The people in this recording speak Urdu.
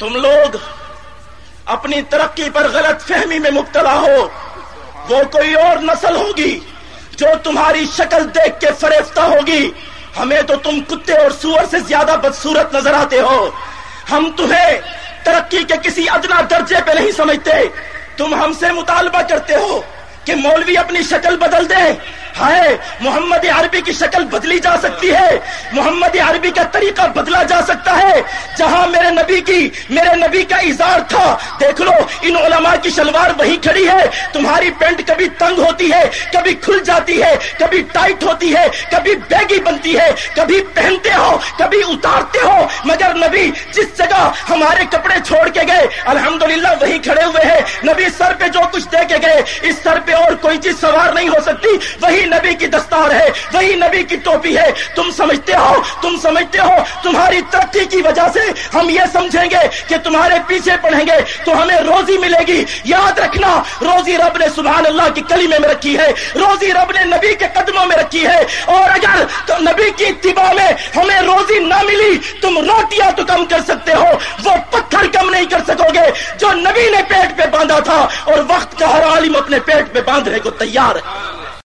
تم لوگ اپنی ترقی پر غلط فہمی میں مبتلا ہو۔ وہ کوئی اور نسل ہوگی جو تمہاری شکل دیکھ کے فریفتہ ہوگی۔ ہمیں تو تم کتے اور سور سے زیادہ بدسورت نظر آتے ہو۔ ہم تمہیں ترقی کے کسی ادنا درجے پہ نہیں سمجھتے۔ تم ہم سے مطالبہ کرتے ہو کہ مولوی اپنی شکل بدل دے ہائے محمد عربی کی شکل بدلی جا سکتی ہے محمد عربی کا طریقہ بدلا جا سکتا ہے جہاں میرے نبی کی میرے نبی کا اظہار تھا دیکھ لو ان علماء کی شلوار وہی کھڑی ہے تمہاری پینٹ کبھی تنگ ہوتی ہے کبھی کھل جاتی ہے کبھی ٹائٹ ہوتی ہے کبھی بیگی بنتی ہے کبھی پہنتے ہو کبھی اتارتے ہو مگر نبی جس جگہ ہمارے کپڑے چھوڑ کے گئے الحمدللہ وہی کھڑے ہوئے ہیں نبی سر پہ جو کچھ دے کے گئے اس سر پہ اور کوئی چیز سوار نہیں ہو سکتی وہی نبی کی دستار ہے، وہی نبی کی ٹوپی ہے۔ تم سمجھتے ہو، تم سمجھتے ہو، تمہاری ترقی کی وجہ سے ہم یہ سمجھیں گے کہ تمہارے پیچھے پڑھیں گے تو ہمیں روزی ملے گی۔ یاد رکھنا، روزی رب نے سبحان اللہ کی کلیمے میں رکھی ہے۔ روزی رب نے نبی کے قدموں میں رکھی ہے۔ اور اگر تو نبی کی اتباع میں ہمیں روزی نہ ملی، تم روٹیاں تو کم کر سکتے ہو، وہ پتھر کم نہیں کر سکو گے۔ جو نبی نے پیٹ پہ باندھا تھا اور وقت کا ہر عالم اپنے پیٹ پہ باندھنے کو تیار ہے۔